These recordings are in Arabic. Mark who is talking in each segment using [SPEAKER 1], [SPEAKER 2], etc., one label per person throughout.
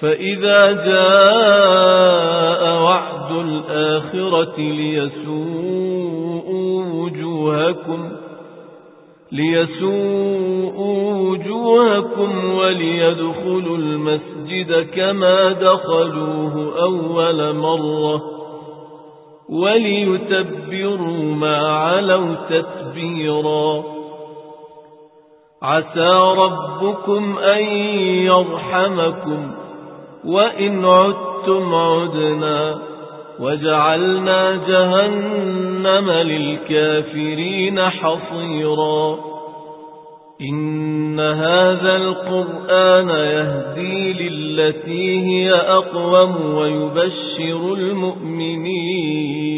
[SPEAKER 1] فإذا جاء وعد الآخرة ليسوءوا وجوهكم ليسوءوا وجوهكم وليدخلوا المسجد كما دخلوه أول مرة وليتبروا ما علوا تتبيرا. عسى ربكم أن يرحمكم. وإن عدتم عدنا وجعلنا جهنم للكافرين حصيرا. إن هذا القرآن يهدي للتي هي أقوم ويبشر المؤمنين.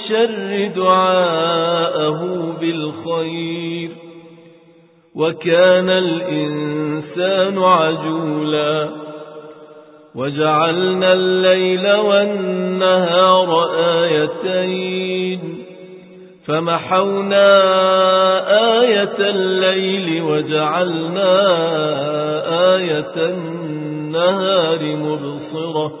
[SPEAKER 1] بالشر دعاءه بالخير وكان الإنسان عجولا وجعلنا الليل والنهار آيتين فمحونا آية الليل وجعلنا آية النهار مبصرة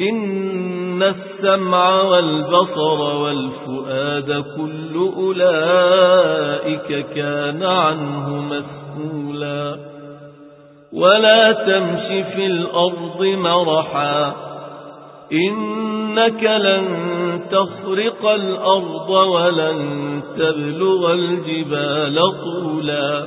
[SPEAKER 1] إن السمع والبصر والفؤاد كل أولئك كان عنه مسؤولا ولا تمش في الأرض مرحا إنك لن تخرق الأرض ولن تبلغ الجبال طولا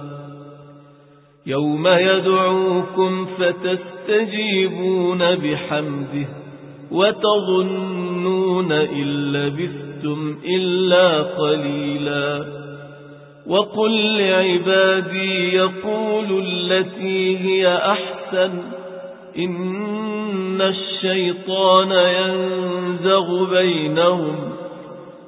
[SPEAKER 1] يوم يدعوكم فتستجيبون بحمده وتظنون إن لبثتم إلا قليلا. وقل لعبادي يقول التي هي أحسن إن الشيطان ينزغ بينهم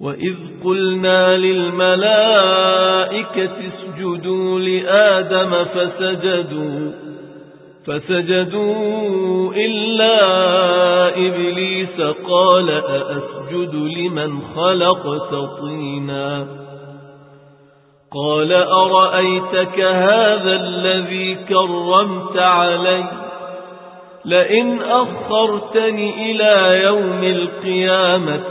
[SPEAKER 1] وإذ قلنا للملائكة اسجدوا لآدم فسجدوا فسجدوا إلا إبليس قال أأسجد لمن خلقت طينا؟ قال أرأيتك هذا الذي كرمت علي؟ لئن أخرتني إلى يوم القيامة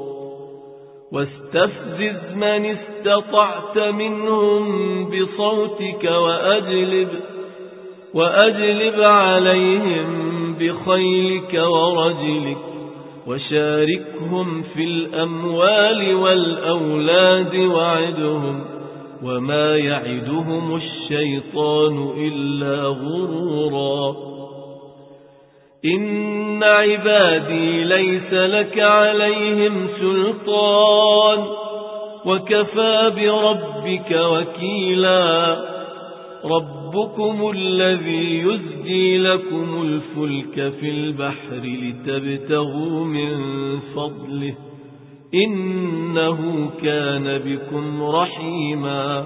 [SPEAKER 1] واستفزز من استطعت منهم بصوتك وأجلب, وأجلب عليهم بخيلك ورجلك وشاركهم في الأموال والأولاد وعدهم وما يعدهم الشيطان إلا غرورا. إن عبادي ليس لك عليهم سلطان وكفى بربك وكيلا ربكم الذي يزجي لكم الفلك في البحر لتبتغوا من فضله إنه كان بكم رحيما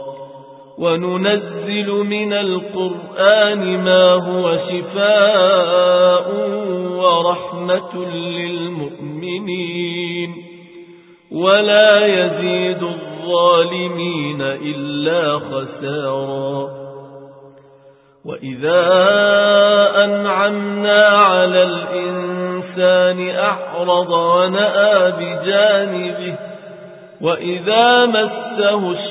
[SPEAKER 1] وننزل من القرآن ما هو شفاء ورحمة للمؤمنين. ولا يزيد الظالمين إلا خسارا. وإذا أنعمنا على الإنسان أعرض ونأى بجانبه وإذا مسه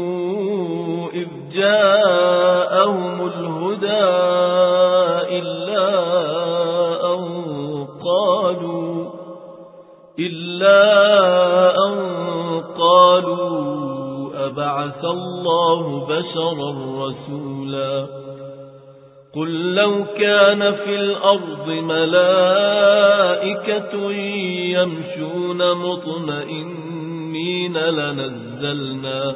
[SPEAKER 1] جاءهم الهدى إلا أن قالوا إلا أن قالوا أبعث الله بشرا رسولا قل لو كان في الأرض ملائكة يمشون مطمئنين لنزلنا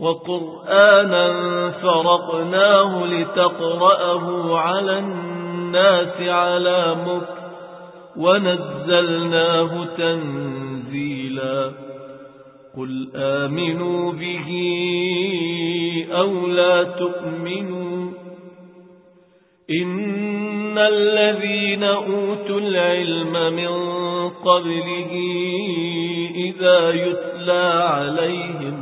[SPEAKER 1] وقرآنا فرقناه لتقرأه على الناس على مكر ونزلناه تنزيلا قل آمنوا به أو لا تؤمنوا إن الذين أوتوا العلم من قبله إذا يتلى عليهم